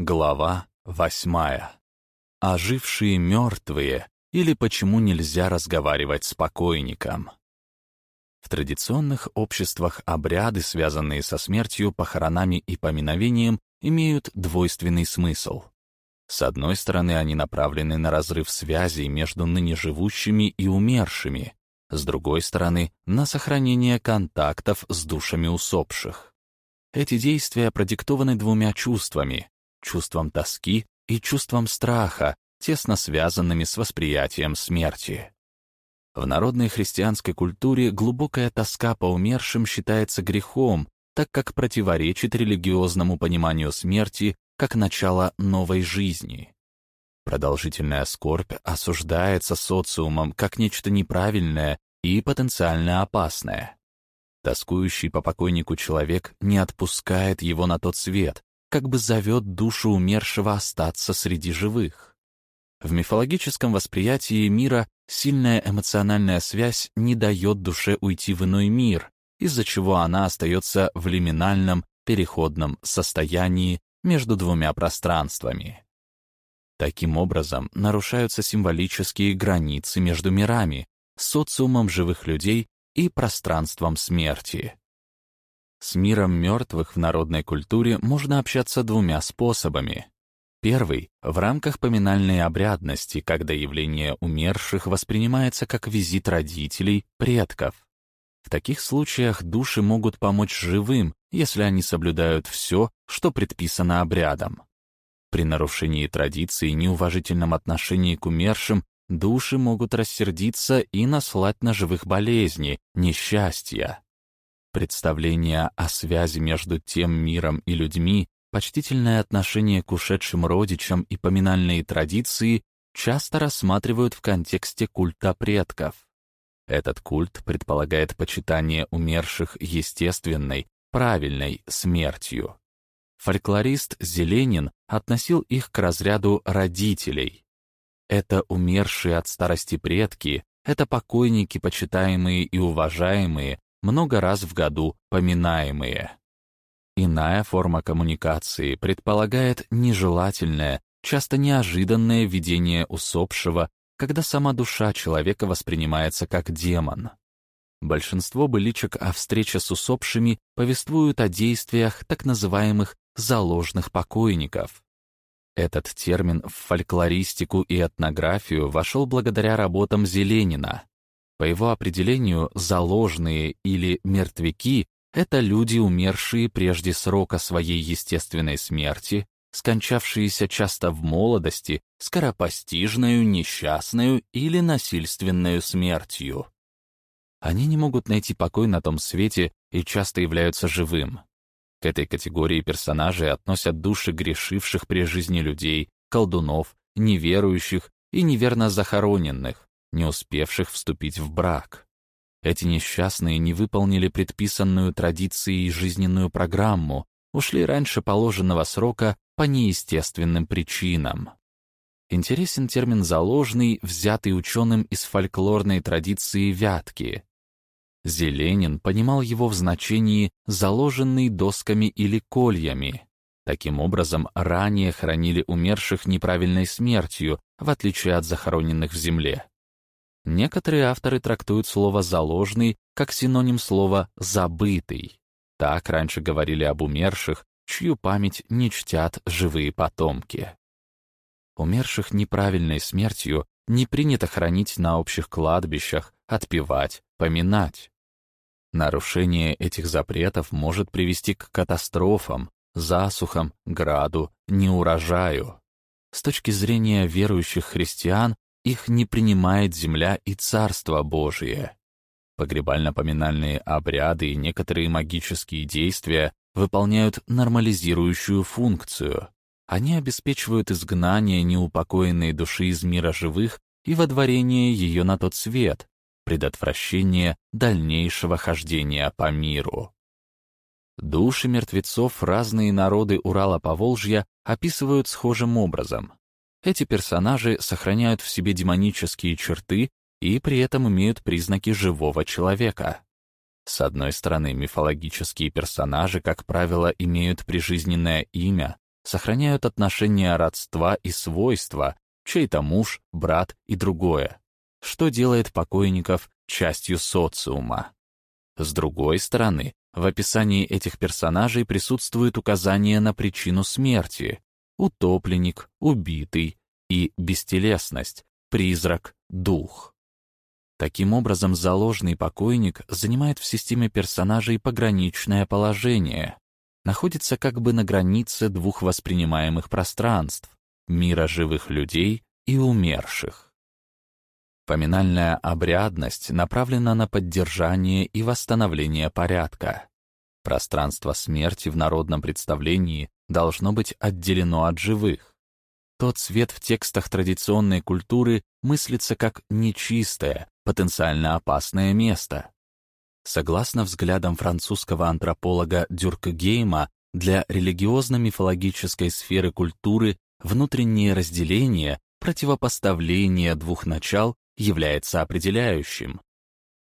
Глава восьмая. Ожившие мертвые или почему нельзя разговаривать с покойником. В традиционных обществах обряды, связанные со смертью, похоронами и поминовением, имеют двойственный смысл. С одной стороны, они направлены на разрыв связей между ныне живущими и умершими, с другой стороны, на сохранение контактов с душами усопших. Эти действия продиктованы двумя чувствами чувством тоски и чувством страха, тесно связанными с восприятием смерти. В народной христианской культуре глубокая тоска по умершим считается грехом, так как противоречит религиозному пониманию смерти как начала новой жизни. Продолжительная скорбь осуждается социумом как нечто неправильное и потенциально опасное. Тоскующий по покойнику человек не отпускает его на тот свет, как бы зовет душу умершего остаться среди живых. В мифологическом восприятии мира сильная эмоциональная связь не дает душе уйти в иной мир, из-за чего она остается в лиминальном, переходном состоянии между двумя пространствами. Таким образом, нарушаются символические границы между мирами, социумом живых людей и пространством смерти. С миром мертвых в народной культуре можно общаться двумя способами. Первый — в рамках поминальной обрядности, когда явление умерших воспринимается как визит родителей, предков. В таких случаях души могут помочь живым, если они соблюдают все, что предписано обрядом. При нарушении традиции и неуважительном отношении к умершим души могут рассердиться и наслать на живых болезни, несчастья. Представление о связи между тем миром и людьми, почтительное отношение к ушедшим родичам и поминальные традиции часто рассматривают в контексте культа предков. Этот культ предполагает почитание умерших естественной, правильной смертью. Фольклорист Зеленин относил их к разряду родителей. Это умершие от старости предки, это покойники, почитаемые и уважаемые, много раз в году поминаемые. Иная форма коммуникации предполагает нежелательное, часто неожиданное видение усопшего, когда сама душа человека воспринимается как демон. Большинство быличек о встрече с усопшими повествуют о действиях так называемых заложных покойников. Этот термин в фольклористику и этнографию вошел благодаря работам Зеленина, по его определению, заложные или мертвяки — это люди, умершие прежде срока своей естественной смерти, скончавшиеся часто в молодости, скоропостижную, несчастную или насильственную смертью. Они не могут найти покой на том свете и часто являются живым. К этой категории персонажей относят души грешивших при жизни людей, колдунов, неверующих и неверно захороненных, не успевших вступить в брак. Эти несчастные не выполнили предписанную традицией жизненную программу, ушли раньше положенного срока по неестественным причинам. Интересен термин «заложный», взятый ученым из фольклорной традиции вятки. Зеленин понимал его в значении «заложенный досками или кольями». Таким образом, ранее хранили умерших неправильной смертью, в отличие от захороненных в земле. Некоторые авторы трактуют слово «заложный» как синоним слова «забытый». Так раньше говорили об умерших, чью память не чтят живые потомки. Умерших неправильной смертью не принято хранить на общих кладбищах, отпевать, поминать. Нарушение этих запретов может привести к катастрофам, засухам, граду, неурожаю. С точки зрения верующих христиан их не принимает земля и Царство Божие. Погребально-поминальные обряды и некоторые магические действия выполняют нормализирующую функцию. Они обеспечивают изгнание неупокоенной души из мира живых и водворение ее на тот свет, предотвращение дальнейшего хождения по миру. Души мертвецов разные народы Урала-Поволжья описывают схожим образом. Эти персонажи сохраняют в себе демонические черты и при этом имеют признаки живого человека. С одной стороны, мифологические персонажи, как правило, имеют прижизненное имя, сохраняют отношения родства и свойства, чей-то муж, брат и другое, что делает покойников частью социума. С другой стороны, в описании этих персонажей присутствует указание на причину смерти — утопленник, убитый и бестелесность, призрак, дух. Таким образом, заложный покойник занимает в системе персонажей пограничное положение, находится как бы на границе двух воспринимаемых пространств — мира живых людей и умерших. Поминальная обрядность направлена на поддержание и восстановление порядка. Пространство смерти в народном представлении должно быть отделено от живых. Тот свет в текстах традиционной культуры мыслится как нечистое, потенциально опасное место. Согласно взглядам французского антрополога Дюркгейма, для религиозно-мифологической сферы культуры внутреннее разделение, противопоставление двух начал является определяющим.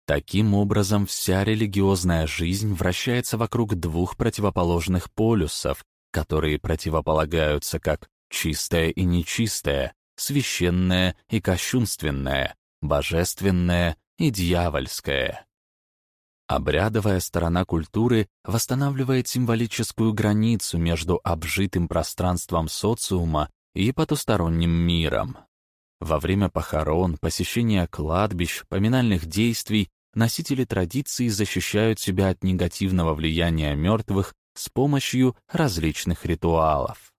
Таким образом, вся религиозная жизнь вращается вокруг двух противоположных полюсов, которые противополагаются как чистое и нечистое, священное и кощунственное, божественное и дьявольское. Обрядовая сторона культуры восстанавливает символическую границу между обжитым пространством социума и потусторонним миром. Во время похорон, посещения кладбищ, поминальных действий носители традиции защищают себя от негативного влияния мертвых с помощью различных ритуалов.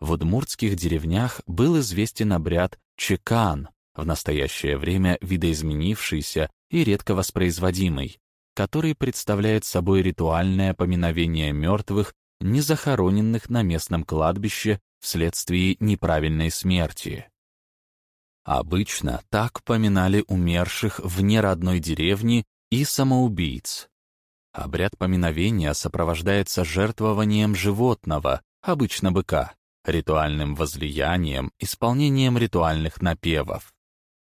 В удмуртских деревнях был известен обряд чекан, в настоящее время видоизменившийся и редко воспроизводимый, который представляет собой ритуальное поминовение мертвых, не захороненных на местном кладбище вследствие неправильной смерти. Обычно так поминали умерших вне родной деревни и самоубийц. Обряд поминовения сопровождается жертвованием животного, обычно быка, ритуальным возлиянием, исполнением ритуальных напевов.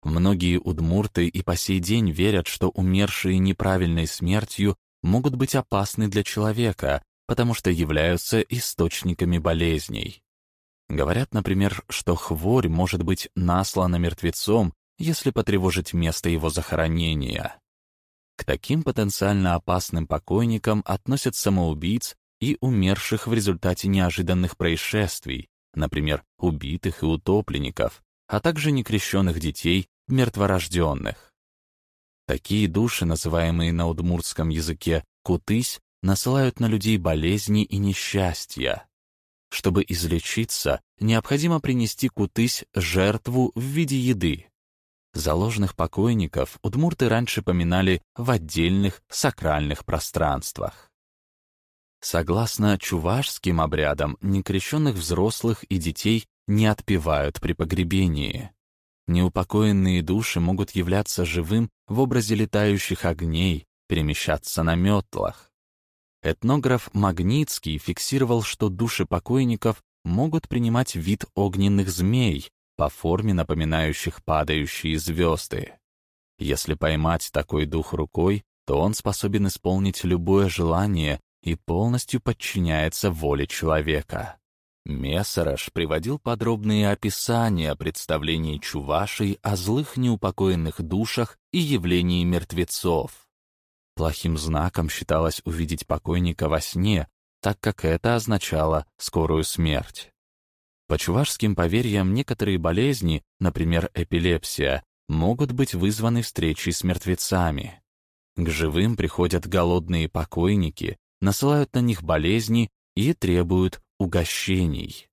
Многие удмурты и по сей день верят, что умершие неправильной смертью могут быть опасны для человека, потому что являются источниками болезней. Говорят, например, что хворь может быть наслана мертвецом, если потревожить место его захоронения. К таким потенциально опасным покойникам относят самоубийц и умерших в результате неожиданных происшествий, например, убитых и утопленников, а также некрещенных детей мертворожденных. Такие души, называемые на удмуртском языке кутысь, насылают на людей болезни и несчастья. Чтобы излечиться, необходимо принести кутысь жертву в виде еды. Заложенных покойников удмурты раньше поминали в отдельных сакральных пространствах. Согласно чувашским обрядам, некрещенных взрослых и детей не отпевают при погребении. Неупокоенные души могут являться живым в образе летающих огней, перемещаться на метлах. Этнограф Магнитский фиксировал, что души покойников могут принимать вид огненных змей, по форме напоминающих падающие звезды. Если поймать такой дух рукой, то он способен исполнить любое желание и полностью подчиняется воле человека. Мессераш приводил подробные описания представлений чувашей о злых неупокоенных душах и явлении мертвецов. Плохим знаком считалось увидеть покойника во сне, так как это означало скорую смерть. По чувашским поверьям, некоторые болезни, например, эпилепсия, могут быть вызваны встречей с мертвецами. К живым приходят голодные покойники, насылают на них болезни и требуют угощений.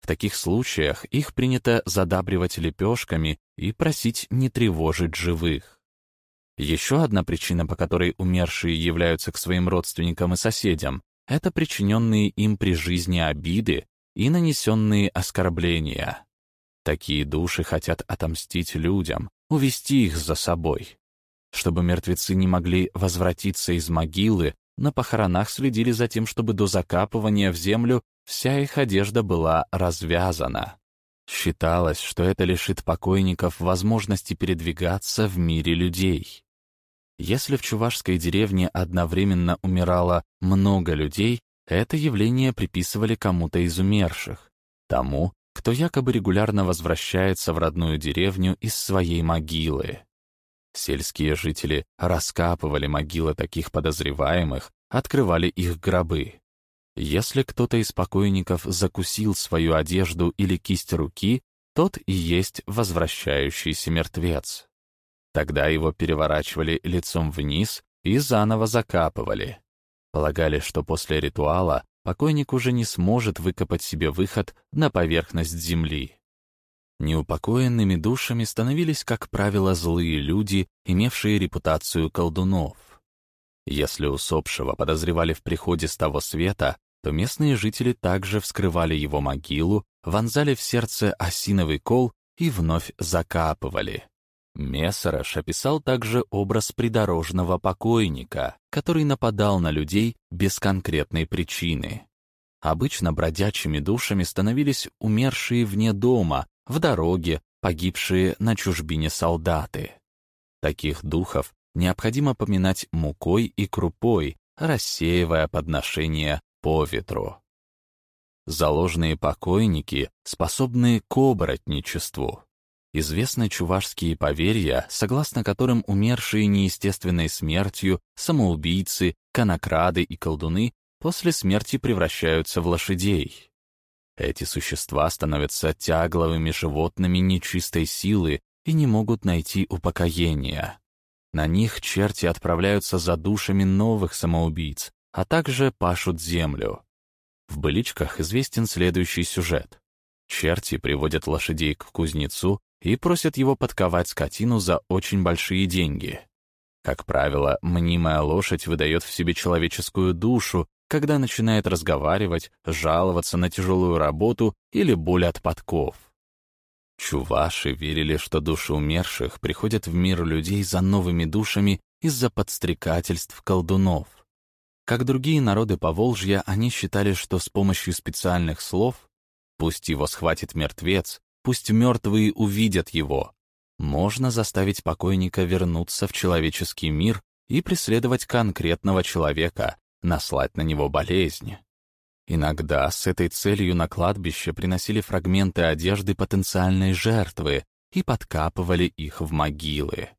В таких случаях их принято задабривать лепешками и просить не тревожить живых. Еще одна причина, по которой умершие являются к своим родственникам и соседям, это причиненные им при жизни обиды и нанесенные оскорбления. Такие души хотят отомстить людям, увести их за собой. Чтобы мертвецы не могли возвратиться из могилы, на похоронах следили за тем, чтобы до закапывания в землю Вся их одежда была развязана. Считалось, что это лишит покойников возможности передвигаться в мире людей. Если в чувашской деревне одновременно умирало много людей, это явление приписывали кому-то из умерших, тому, кто якобы регулярно возвращается в родную деревню из своей могилы. Сельские жители раскапывали могилы таких подозреваемых, открывали их гробы. Если кто-то из покойников закусил свою одежду или кисть руки, тот и есть возвращающийся мертвец. Тогда его переворачивали лицом вниз и заново закапывали. Полагали, что после ритуала покойник уже не сможет выкопать себе выход на поверхность земли. Неупокоенными душами становились, как правило, злые люди, имевшие репутацию колдунов. Если усопшего подозревали в приходе с того света, то местные жители также вскрывали его могилу, вонзали в сердце осиновый кол и вновь закапывали. Мессераш описал также образ придорожного покойника, который нападал на людей без конкретной причины. Обычно бродячими душами становились умершие вне дома, в дороге, погибшие на чужбине солдаты. Таких духов необходимо поминать мукой и крупой, рассеивая подношения по ветру. Заложные покойники способны к оборотничеству. Известны чувашские поверья, согласно которым умершие неестественной смертью, самоубийцы, конокрады и колдуны после смерти превращаются в лошадей. Эти существа становятся тягловыми животными нечистой силы и не могут найти упокоения. На них черти отправляются за душами новых самоубийц, а также пашут землю. В «Быличках» известен следующий сюжет. Черти приводят лошадей к кузнецу и просят его подковать скотину за очень большие деньги. Как правило, мнимая лошадь выдает в себе человеческую душу, когда начинает разговаривать, жаловаться на тяжелую работу или боль от подков. Чуваши верили, что души умерших приходят в мир людей за новыми душами из-за подстрекательств колдунов. Как другие народы Поволжья, они считали, что с помощью специальных слов «пусть его схватит мертвец», «пусть мертвые увидят его», можно заставить покойника вернуться в человеческий мир и преследовать конкретного человека, наслать на него болезнь. Иногда с этой целью на кладбище приносили фрагменты одежды потенциальной жертвы и подкапывали их в могилы.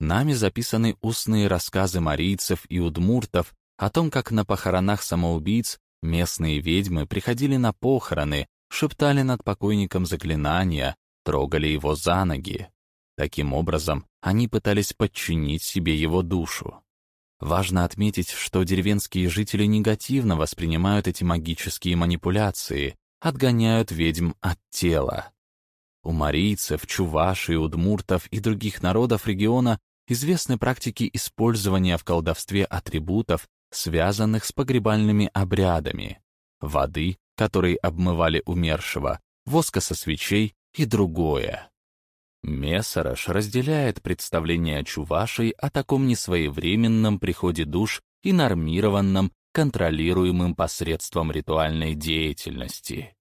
Нами записаны устные рассказы марийцев и удмуртов о том, как на похоронах самоубийц местные ведьмы приходили на похороны, шептали над покойником заклинания, трогали его за ноги. Таким образом, они пытались подчинить себе его душу. Важно отметить, что деревенские жители негативно воспринимают эти магические манипуляции, отгоняют ведьм от тела. У марийцев, чувашей, удмуртов и других народов региона известны практики использования в колдовстве атрибутов, связанных с погребальными обрядами, воды, которой обмывали умершего, воска со свечей и другое. Мессорож разделяет представление Чувашей о таком несвоевременном приходе душ и нормированном, контролируемым посредством ритуальной деятельности.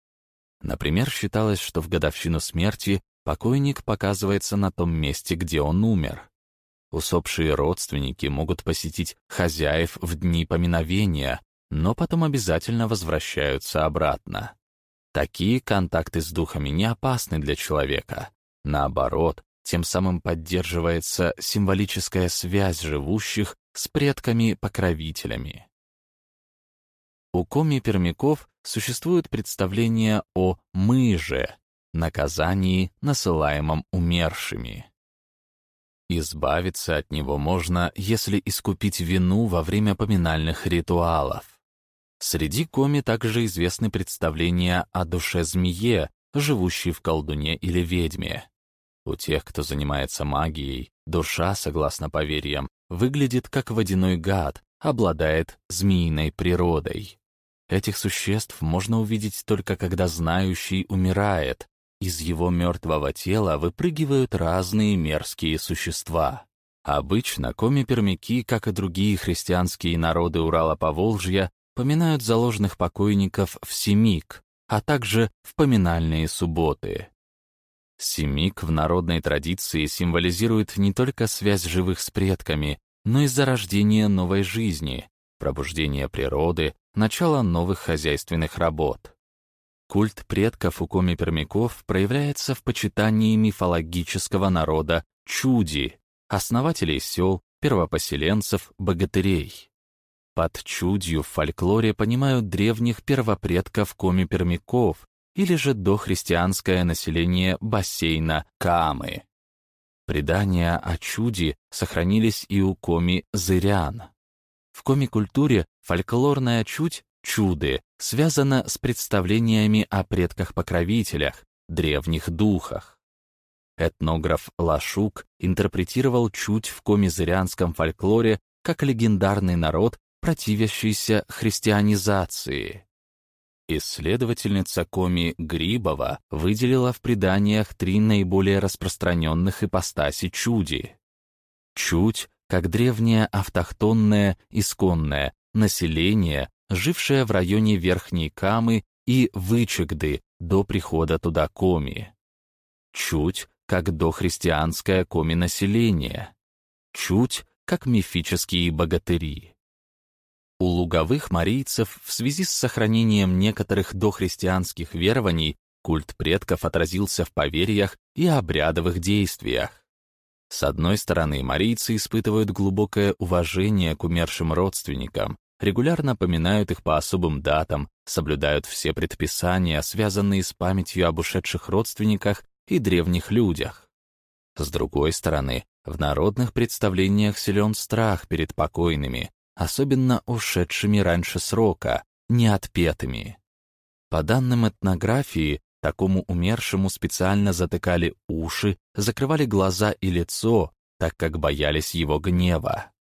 Например, считалось, что в годовщину смерти покойник показывается на том месте, где он умер. Усопшие родственники могут посетить хозяев в дни поминовения, но потом обязательно возвращаются обратно. Такие контакты с духами не опасны для человека, Наоборот, тем самым поддерживается символическая связь живущих с предками-покровителями. У коми-пермяков существует представление о «мы-же», наказании, насылаемом умершими. Избавиться от него можно, если искупить вину во время поминальных ритуалов. Среди коми также известны представления о душе-змее, живущей в колдуне или ведьме. У тех, кто занимается магией, душа, согласно поверьям, выглядит как водяной гад, обладает змеиной природой. Этих существ можно увидеть только когда знающий умирает. Из его мертвого тела выпрыгивают разные мерзкие существа. Обычно коми-пермяки, как и другие христианские народы Урала-Поволжья, поминают заложенных покойников в Семик, а также в поминальные субботы. Семик в народной традиции символизирует не только связь живых с предками, но и зарождение новой жизни, пробуждение природы, начало новых хозяйственных работ. Культ предков у коми-пермяков проявляется в почитании мифологического народа Чуди, основателей сел, первопоселенцев, богатырей. Под чудью в фольклоре понимают древних первопредков коми-пермяков или же дохристианское население бассейна Камы. Предания о чуде сохранились и у коми-зырян. В коми-культуре фольклорная чуть, чуды, связана с представлениями о предках-покровителях, древних духах. Этнограф Лашук интерпретировал чуть в комизырянском фольклоре как легендарный народ, противящийся христианизации. Исследовательница Коми Грибова выделила в преданиях три наиболее распространенных ипостаси чуди. Чуть, как древнее автохтонное исконное население, жившее в районе Верхней Камы и Вычегды до прихода туда Коми. Чуть, как дохристианское коми-население. Чуть, как мифические богатыри. У луговых марийцев в связи с сохранением некоторых дохристианских верований культ предков отразился в поверьях и обрядовых действиях. С одной стороны, марийцы испытывают глубокое уважение к умершим родственникам, регулярно поминают их по особым датам, соблюдают все предписания, связанные с памятью об ушедших родственниках и древних людях. С другой стороны, в народных представлениях силен страх перед покойными, особенно ушедшими раньше срока, неотпетыми. По данным этнографии, такому умершему специально затыкали уши, закрывали глаза и лицо, так как боялись его гнева.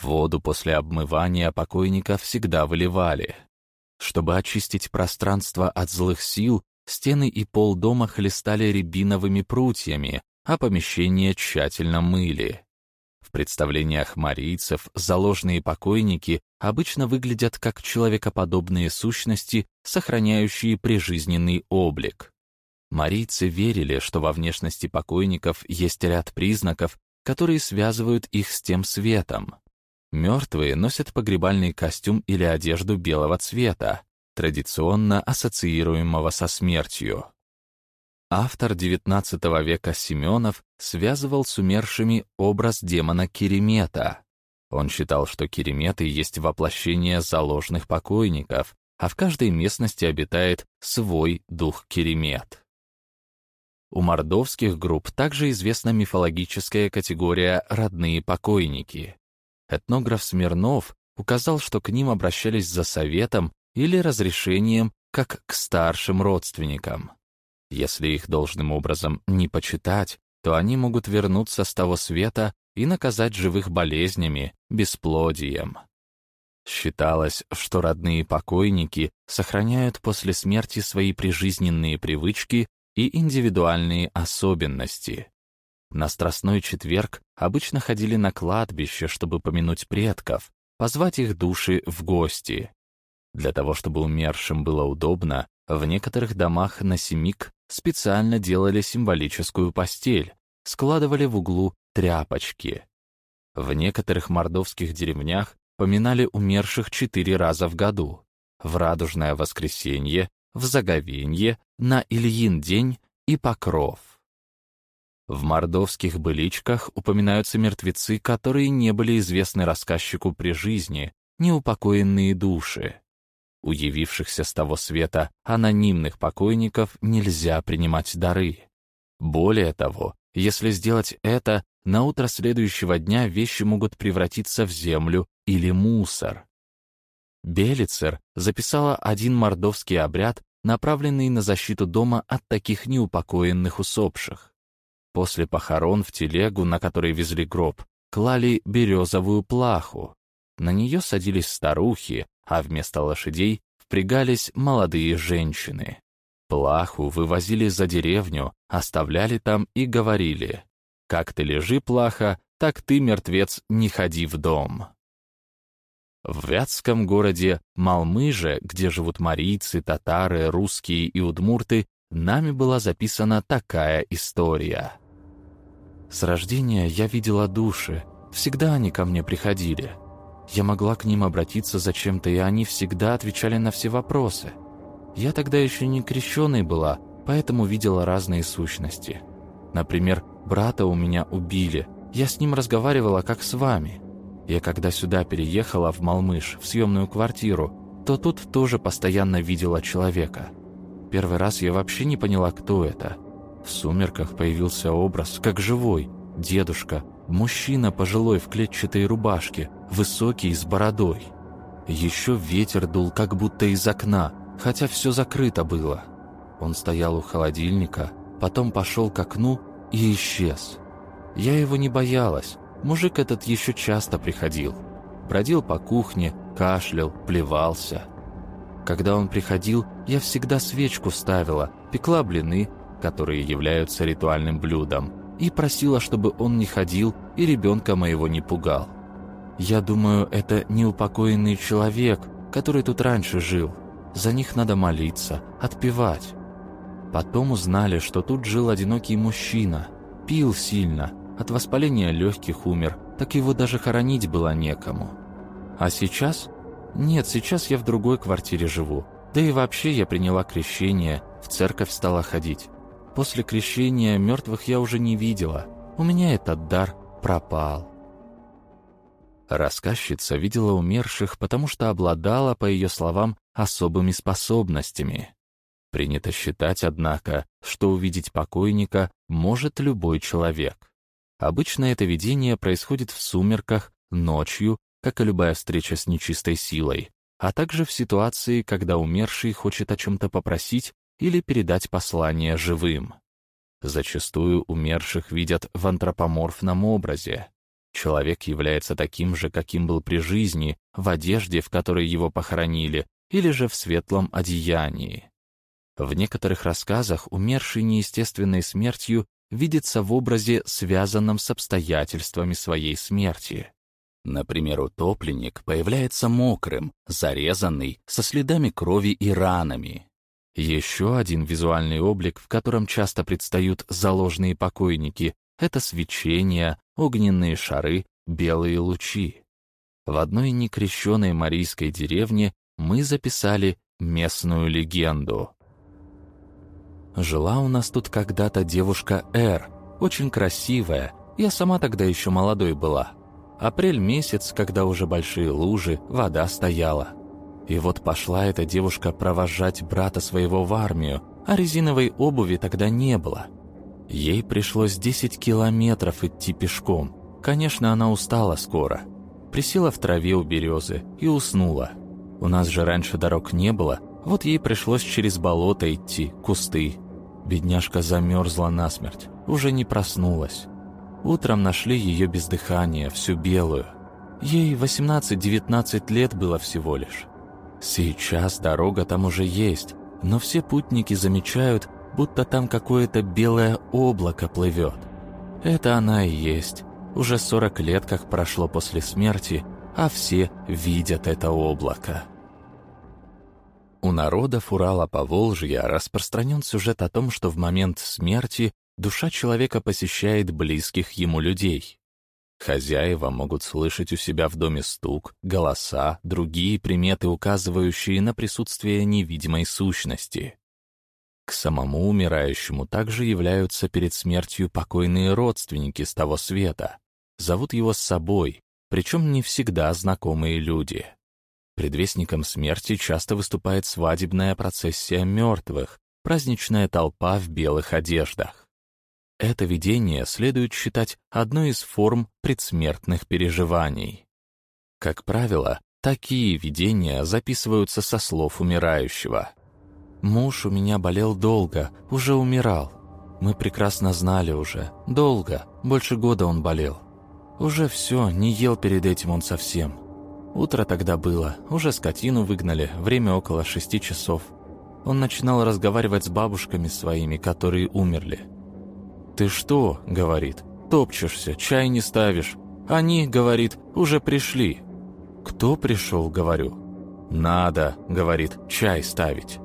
Воду после обмывания покойника всегда выливали. Чтобы очистить пространство от злых сил, стены и пол дома хлестали рябиновыми прутьями, а помещение тщательно мыли. Представлениях марийцев заложные покойники обычно выглядят как человекоподобные сущности, сохраняющие прижизненный облик. Марийцы верили, что во внешности покойников есть ряд признаков, которые связывают их с тем светом. Мертвые носят погребальный костюм или одежду белого цвета, традиционно ассоциируемого со смертью. Автор XIX века Семенов связывал с умершими образ демона Керемета. Он считал, что кереметы есть воплощение заложных покойников, а в каждой местности обитает свой дух Керемет. У мордовских групп также известна мифологическая категория «родные покойники». Этнограф Смирнов указал, что к ним обращались за советом или разрешением, как к старшим родственникам. Если их должным образом не почитать, то они могут вернуться с того света и наказать живых болезнями, бесплодием. Считалось, что родные покойники сохраняют после смерти свои прижизненные привычки и индивидуальные особенности. На Страстной четверг обычно ходили на кладбище, чтобы помянуть предков, позвать их души в гости. Для того, чтобы умершим было удобно, в некоторых домах на семик специально делали символическую постель, складывали в углу тряпочки. В некоторых мордовских деревнях поминали умерших четыре раза в году. В Радужное воскресенье, в Заговенье, на Ильин день и Покров. В мордовских быличках упоминаются мертвецы, которые не были известны рассказчику при жизни, неупокоенные души. У явившихся с того света анонимных покойников нельзя принимать дары. Более того, если сделать это, на утро следующего дня вещи могут превратиться в землю или мусор. Белицер записала один мордовский обряд, направленный на защиту дома от таких неупокоенных усопших. После похорон в телегу, на которой везли гроб, клали березовую плаху. На нее садились старухи, а вместо лошадей впрягались молодые женщины. Плаху вывозили за деревню, оставляли там и говорили «Как ты лежи, плаха, так ты, мертвец, не ходи в дом». В Вятском городе Малмыже, где живут марийцы, татары, русские и удмурты, нами была записана такая история. С рождения я видела души, всегда они ко мне приходили. Я могла к ним обратиться зачем-то, и они всегда отвечали на все вопросы. Я тогда еще не крещеной была, поэтому видела разные сущности. Например, брата у меня убили. Я с ним разговаривала, как с вами. Я когда сюда переехала в Малмыш, в съемную квартиру, то тут тоже постоянно видела человека. Первый раз я вообще не поняла, кто это. В сумерках появился образ, как живой, дедушка, мужчина пожилой в клетчатой рубашке, высокий с бородой. Еще ветер дул, как будто из окна, хотя все закрыто было. Он стоял у холодильника, потом пошел к окну и исчез. Я его не боялась, мужик этот еще часто приходил. Бродил по кухне, кашлял, плевался. Когда он приходил, я всегда свечку ставила, пекла блины, которые являются ритуальным блюдом, и просила, чтобы он не ходил и ребенка моего не пугал. Я думаю, это неупокоенный человек, который тут раньше жил. За них надо молиться, отпевать. Потом узнали, что тут жил одинокий мужчина. Пил сильно, от воспаления легких умер, так его даже хоронить было некому. А сейчас? Нет, сейчас я в другой квартире живу. Да и вообще я приняла крещение, в церковь стала ходить. После крещения мертвых я уже не видела. У меня этот дар пропал. Рассказчица видела умерших, потому что обладала, по ее словам, особыми способностями. Принято считать, однако, что увидеть покойника может любой человек. Обычно это видение происходит в сумерках, ночью, как и любая встреча с нечистой силой, а также в ситуации, когда умерший хочет о чем-то попросить или передать послание живым. Зачастую умерших видят в антропоморфном образе. Человек является таким же, каким был при жизни, в одежде, в которой его похоронили, или же в светлом одеянии. В некоторых рассказах умерший неестественной смертью видится в образе, связанном с обстоятельствами своей смерти. Например, утопленник появляется мокрым, зарезанный, со следами крови и ранами. Еще один визуальный облик, в котором часто предстают заложные покойники, это свечение, огненные шары, белые лучи. В одной некрещенной марийской деревне мы записали местную легенду. Жила у нас тут когда-то девушка Эр, очень красивая, я сама тогда еще молодой была. Апрель месяц, когда уже большие лужи, вода стояла. И вот пошла эта девушка провожать брата своего в армию, а резиновой обуви тогда не было. Ей пришлось 10 километров идти пешком. Конечно, она устала скоро. Присела в траве у березы и уснула. У нас же раньше дорог не было, вот ей пришлось через болото идти, кусты. Бедняжка замерзла насмерть, уже не проснулась. Утром нашли ее без дыхания, всю белую. Ей 18-19 лет было всего лишь. Сейчас дорога там уже есть, но все путники замечают, будто там какое-то белое облако плывет. Это она и есть. Уже 40 лет как прошло после смерти, а все видят это облако. У народов Урала-Поволжья распространен сюжет о том, что в момент смерти душа человека посещает близких ему людей. Хозяева могут слышать у себя в доме стук, голоса, другие приметы, указывающие на присутствие невидимой сущности. К самому умирающему также являются перед смертью покойные родственники с того света. Зовут его с собой, причем не всегда знакомые люди. Предвестником смерти часто выступает свадебная процессия мертвых, праздничная толпа в белых одеждах. Это видение следует считать одной из форм предсмертных переживаний. Как правило, такие видения записываются со слов умирающего. «Муж у меня болел долго, уже умирал. Мы прекрасно знали уже. Долго, больше года он болел. Уже все, не ел перед этим он совсем. Утро тогда было, уже скотину выгнали, время около шести часов. Он начинал разговаривать с бабушками своими, которые умерли. «Ты что?» — говорит. «Топчешься, чай не ставишь. Они, — говорит, — уже пришли». «Кто пришел?» — говорю. «Надо», — говорит, — «чай ставить».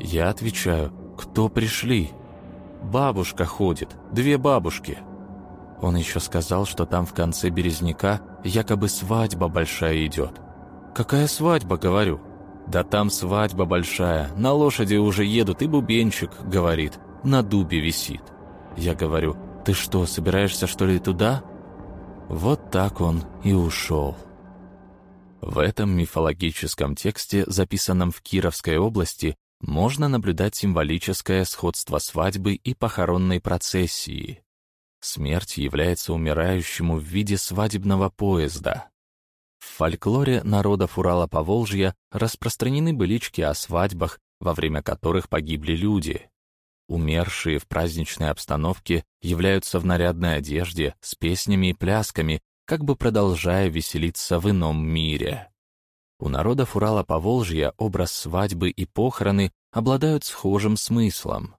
Я отвечаю, «Кто пришли?» «Бабушка ходит, две бабушки». Он еще сказал, что там в конце Березняка якобы свадьба большая идет. «Какая свадьба?» — говорю. «Да там свадьба большая, на лошади уже едут, и бубенчик, — говорит, — на дубе висит». Я говорю, «Ты что, собираешься что ли туда?» Вот так он и ушел. В этом мифологическом тексте, записанном в Кировской области, можно наблюдать символическое сходство свадьбы и похоронной процессии. Смерть является умирающему в виде свадебного поезда. В фольклоре народов Урала-Поволжья распространены былички о свадьбах, во время которых погибли люди. Умершие в праздничной обстановке являются в нарядной одежде, с песнями и плясками, как бы продолжая веселиться в ином мире. У народов Урала-Поволжья образ свадьбы и похороны обладают схожим смыслом.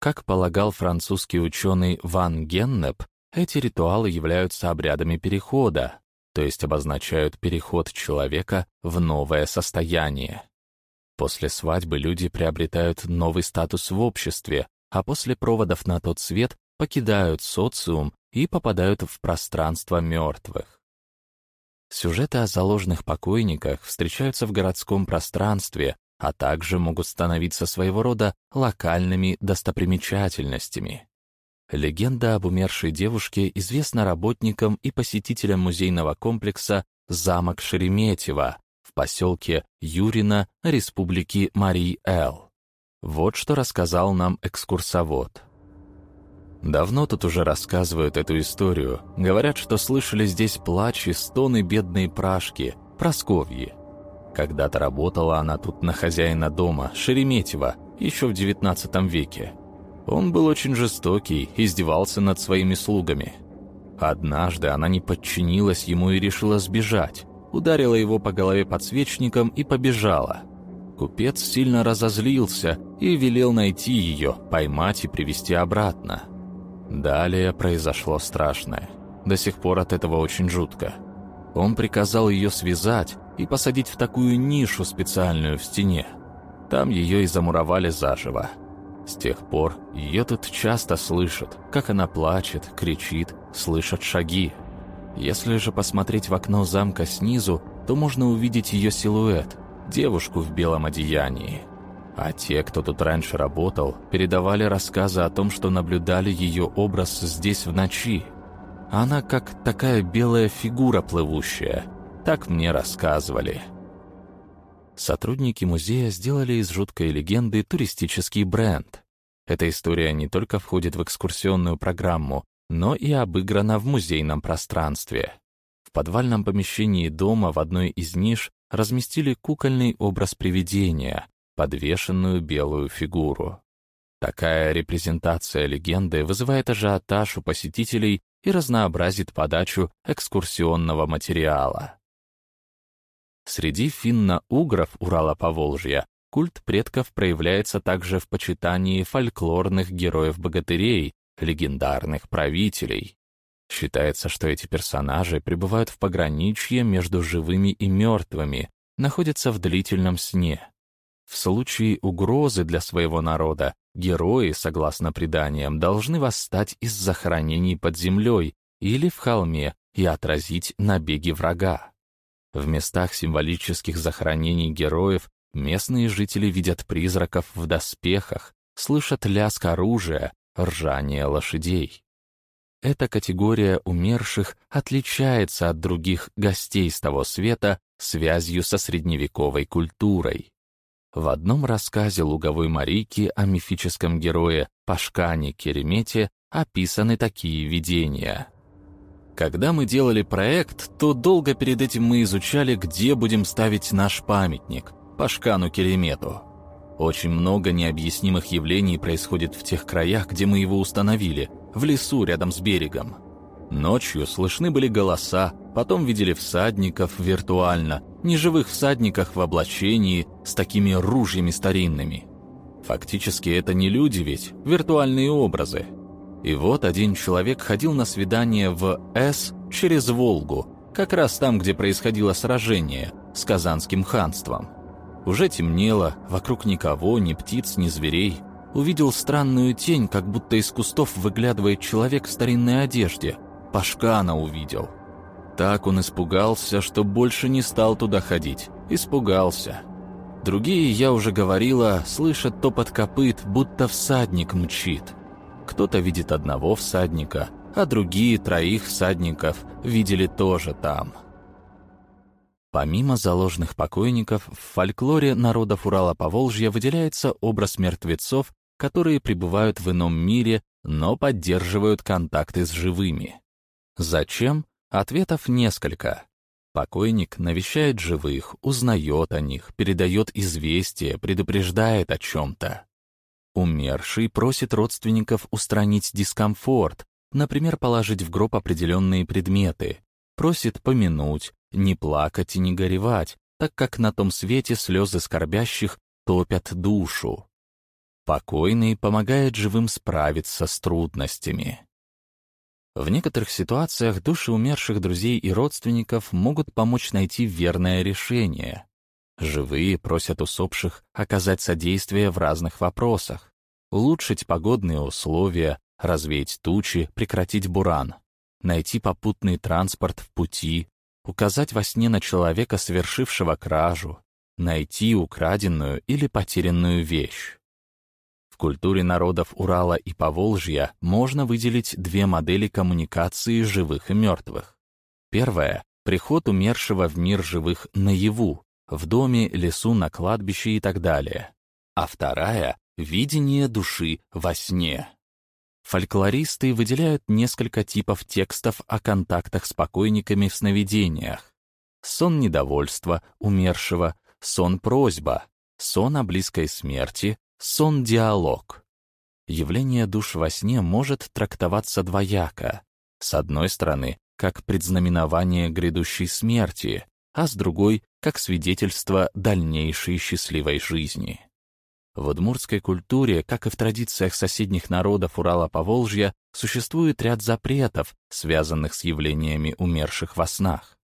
Как полагал французский ученый Ван Геннеп, эти ритуалы являются обрядами перехода, то есть обозначают переход человека в новое состояние. После свадьбы люди приобретают новый статус в обществе, а после проводов на тот свет покидают социум и попадают в пространство мертвых. Сюжеты о заложенных покойниках встречаются в городском пространстве, а также могут становиться своего рода локальными достопримечательностями. Легенда об умершей девушке известна работникам и посетителям музейного комплекса «Замок Шереметьево» поселке Юрина Республики Марий-Эл. Вот что рассказал нам экскурсовод. Давно тут уже рассказывают эту историю. Говорят, что слышали здесь плач и стоны бедной Прашки, Просковьи. Когда-то работала она тут на хозяина дома, Шереметьева, еще в XIX веке. Он был очень жестокий, издевался над своими слугами. Однажды она не подчинилась ему и решила сбежать. Ударила его по голове подсвечником и побежала. Купец сильно разозлился и велел найти ее, поймать и привести обратно. Далее произошло страшное. До сих пор от этого очень жутко. Он приказал ее связать и посадить в такую нишу специальную в стене. Там ее и замуровали заживо. С тех пор ее тут часто слышат, как она плачет, кричит, слышат шаги. Если же посмотреть в окно замка снизу, то можно увидеть ее силуэт, девушку в белом одеянии. А те, кто тут раньше работал, передавали рассказы о том, что наблюдали ее образ здесь в ночи. Она как такая белая фигура плывущая. Так мне рассказывали. Сотрудники музея сделали из жуткой легенды туристический бренд. Эта история не только входит в экскурсионную программу, но и обыграна в музейном пространстве. В подвальном помещении дома в одной из ниш разместили кукольный образ привидения, подвешенную белую фигуру. Такая репрезентация легенды вызывает ажиотаж у посетителей и разнообразит подачу экскурсионного материала. Среди финно-угров Урала-Поволжья культ предков проявляется также в почитании фольклорных героев-богатырей, легендарных правителей. Считается, что эти персонажи пребывают в пограничье между живыми и мертвыми, находятся в длительном сне. В случае угрозы для своего народа герои, согласно преданиям, должны восстать из захоронений под землей или в холме и отразить набеги врага. В местах символических захоронений героев местные жители видят призраков в доспехах, слышат лязг оружия, ржание лошадей. Эта категория умерших отличается от других гостей с того света связью со средневековой культурой. В одном рассказе Луговой Марийки о мифическом герое Пашкане Керемете описаны такие видения. Когда мы делали проект, то долго перед этим мы изучали, где будем ставить наш памятник – Пашкану Керемету. Очень много необъяснимых явлений происходит в тех краях, где мы его установили, в лесу рядом с берегом. Ночью слышны были голоса, потом видели всадников виртуально, неживых всадниках в облачении с такими ружьями старинными. Фактически это не люди ведь, виртуальные образы. И вот один человек ходил на свидание в С через Волгу, как раз там, где происходило сражение с Казанским ханством. Уже темнело, вокруг никого, ни птиц, ни зверей. Увидел странную тень, как будто из кустов выглядывает человек в старинной одежде. Пашкана увидел. так он испугался, что больше не стал туда ходить. Испугался. Другие, я уже говорила, слышат топот копыт, будто всадник мчит. Кто-то видит одного всадника, а другие троих всадников видели тоже там. Помимо заложенных покойников, в фольклоре народов Урала-Поволжья выделяется образ мертвецов, которые пребывают в ином мире, но поддерживают контакты с живыми. Зачем? Ответов несколько. Покойник навещает живых, узнает о них, передает известия, предупреждает о чем-то. Умерший просит родственников устранить дискомфорт, например, положить в гроб определенные предметы, просит помянуть, не плакать и не горевать, так как на том свете слезы скорбящих топят душу. Покойный помогает живым справиться с трудностями. В некоторых ситуациях души умерших друзей и родственников могут помочь найти верное решение. Живые просят усопших оказать содействие в разных вопросах, улучшить погодные условия, развеять тучи, прекратить буран, найти попутный транспорт в пути, указать во сне на человека, совершившего кражу, найти украденную или потерянную вещь культуре народов Урала и Поволжья можно выделить две модели коммуникации живых и мертвых. Первая — приход умершего в мир живых наяву, в доме, лесу, на кладбище и так далее. А вторая — видение души во сне. Фольклористы выделяют несколько типов текстов о контактах с покойниками в сновидениях. Сон недовольства умершего, сон просьба, сон о близкой смерти, Сон-диалог. Явление душ во сне может трактоваться двояко. С одной стороны, как предзнаменование грядущей смерти, а с другой, как свидетельство дальнейшей счастливой жизни. В удмуртской культуре, как и в традициях соседних народов Урала-Поволжья, существует ряд запретов, связанных с явлениями умерших во снах.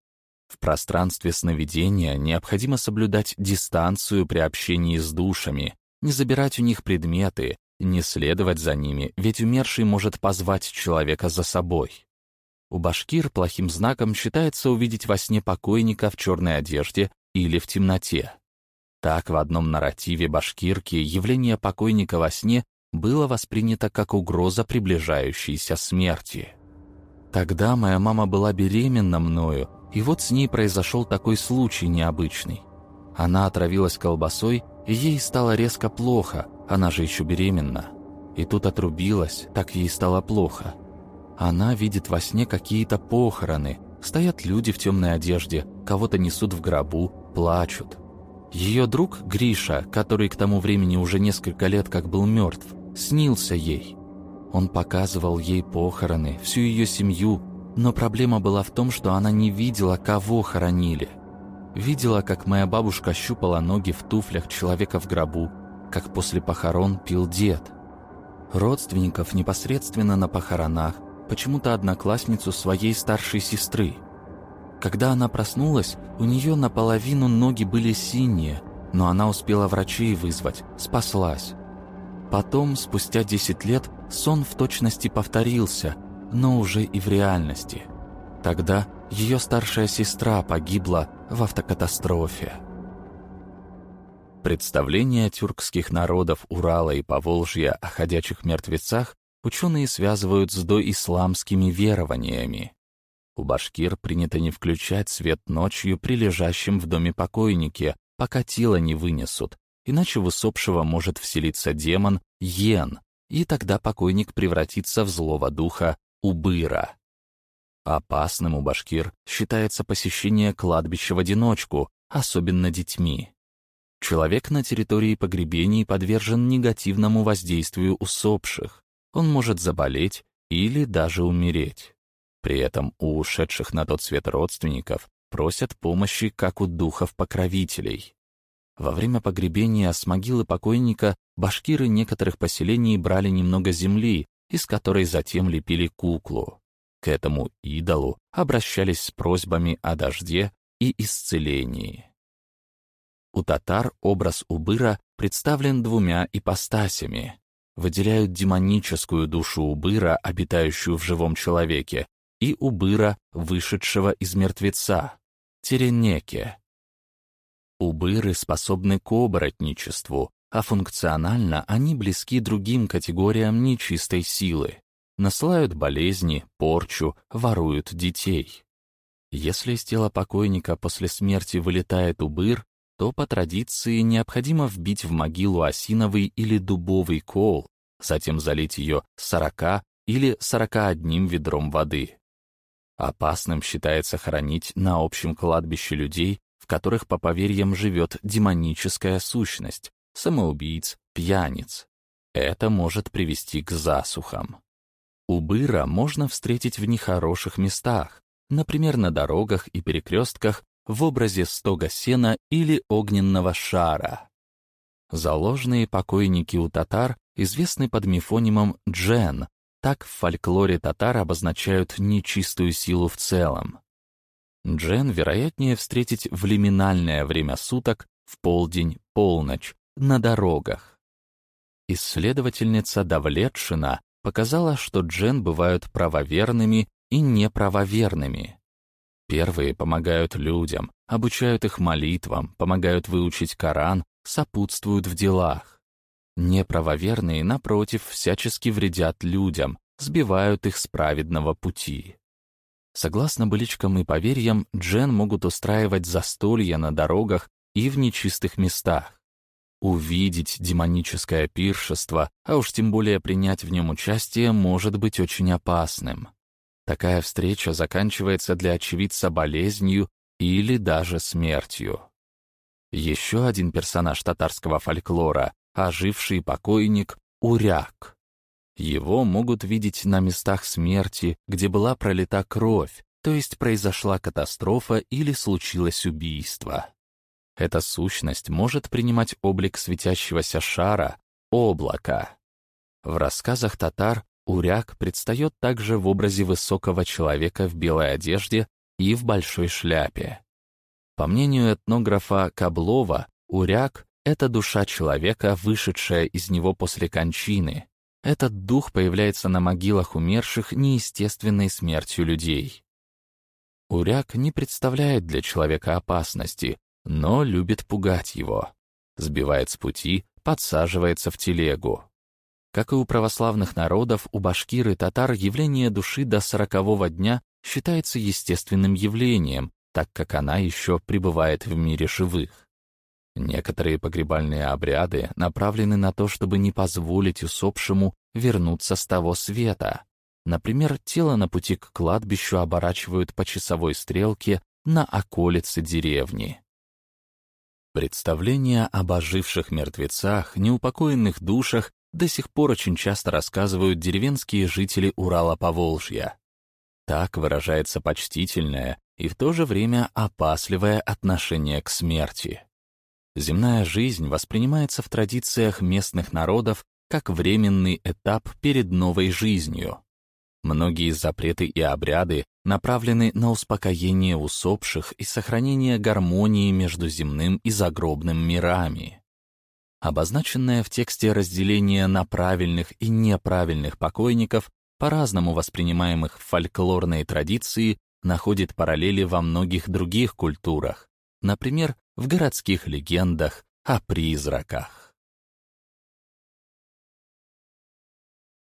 В пространстве сновидения необходимо соблюдать дистанцию при общении с душами, не забирать у них предметы, не следовать за ними, ведь умерший может позвать человека за собой. У башкир плохим знаком считается увидеть во сне покойника в черной одежде или в темноте. Так в одном нарративе башкирки явление покойника во сне было воспринято как угроза приближающейся смерти. Тогда моя мама была беременна мною, и вот с ней произошел такой случай необычный. Она отравилась колбасой ей стало резко плохо, она же еще беременна. И тут отрубилась, так ей стало плохо. Она видит во сне какие-то похороны, стоят люди в темной одежде, кого-то несут в гробу, плачут. Ее друг Гриша, который к тому времени уже несколько лет как был мертв, снился ей. Он показывал ей похороны, всю ее семью, но проблема была в том, что она не видела, кого хоронили – Видела, как моя бабушка щупала ноги в туфлях человека в гробу, как после похорон пил дед. Родственников непосредственно на похоронах, почему-то одноклассницу своей старшей сестры. Когда она проснулась, у нее наполовину ноги были синие, но она успела врачей вызвать, спаслась. Потом, спустя 10 лет, сон в точности повторился, но уже и в реальности. Тогда ее старшая сестра погибла в автокатастрофе. Представления тюркских народов Урала и Поволжья о ходячих мертвецах ученые связывают с доисламскими верованиями. У башкир принято не включать свет ночью при лежащем в доме покойнике, пока тело не вынесут, иначе в усопшего может вселиться демон Йен, и тогда покойник превратится в злого духа Убыра. Опасным у башкир считается посещение кладбища в одиночку, особенно детьми. Человек на территории погребений подвержен негативному воздействию усопших. Он может заболеть или даже умереть. При этом у ушедших на тот свет родственников просят помощи, как у духов-покровителей. Во время погребения с могилы покойника башкиры некоторых поселений брали немного земли, из которой затем лепили куклу. К этому идолу обращались с просьбами о дожде и исцелении. У татар образ Убыра представлен двумя ипостасями. Выделяют демоническую душу Убыра, обитающую в живом человеке, и убыра, вышедшего из мертвеца, теренеке. Убыры способны к оборотничеству, а функционально они близки другим категориям нечистой силы. Насылают болезни, порчу, воруют детей. Если из тела покойника после смерти вылетает убыр, то по традиции необходимо вбить в могилу осиновый или дубовый кол, затем залить ее 40 или 41 ведром воды. Опасным считается хоронить на общем кладбище людей, в которых, по поверьям, живет демоническая сущность, самоубийц, пьяниц. Это может привести к засухам. Убыра можно встретить в нехороших местах, например, на дорогах и перекрестках в образе стога сена или огненного шара. Заложные покойники у татар известны под мифонимом «джен», так в фольклоре татар обозначают нечистую силу в целом. Джен вероятнее встретить в лиминальное время суток, в полдень, полночь, на дорогах. Исследовательница Давлетшина показала, что джен бывают правоверными и неправоверными. Первые помогают людям, обучают их молитвам, помогают выучить Коран, сопутствуют в делах. Неправоверные, напротив, всячески вредят людям, сбивают их с праведного пути. Согласно быличкам и поверьям, джен могут устраивать застолья на дорогах и в нечистых местах. Увидеть демоническое пиршество, а уж тем более принять в нем участие, может быть очень опасным. Такая встреча заканчивается для очевидца болезнью или даже смертью. Еще один персонаж татарского фольклора, оживший покойник Уряк. Его могут видеть на местах смерти, где была пролита кровь, то есть произошла катастрофа или случилось убийство. Эта сущность может принимать облик светящегося шара, облака. В рассказах татар Уряк предстает также в образе высокого человека в белой одежде и в большой шляпе. По мнению этнографа Каблова, Уряк — это душа человека, вышедшая из него после кончины. Этот дух появляется на могилах умерших неестественной смертью людей. Уряк не представляет для человека опасности, но любит пугать его. Сбивает с пути, подсаживается в телегу. Как и у православных народов, у башкир и татар явление души до сорокового дня считается естественным явлением, так как она еще пребывает в мире живых. Некоторые погребальные обряды направлены на то, чтобы не позволить усопшему вернуться с того света. Например, тело на пути к кладбищу оборачивают по часовой стрелке на околице деревни. Представления об оживших мертвецах, неупокоенных душах до сих пор очень часто рассказывают деревенские жители Урала-Поволжья. Так выражается почтительное и в то же время опасливое отношение к смерти. Земная жизнь воспринимается в традициях местных народов как временный этап перед новой жизнью. Многие запреты и обряды направлены на успокоение усопших и сохранение гармонии между земным и загробным мирами. Обозначенное в тексте разделение на правильных и неправильных покойников, по-разному воспринимаемых в фольклорной традиции, находит параллели во многих других культурах, например, в городских легендах о призраках.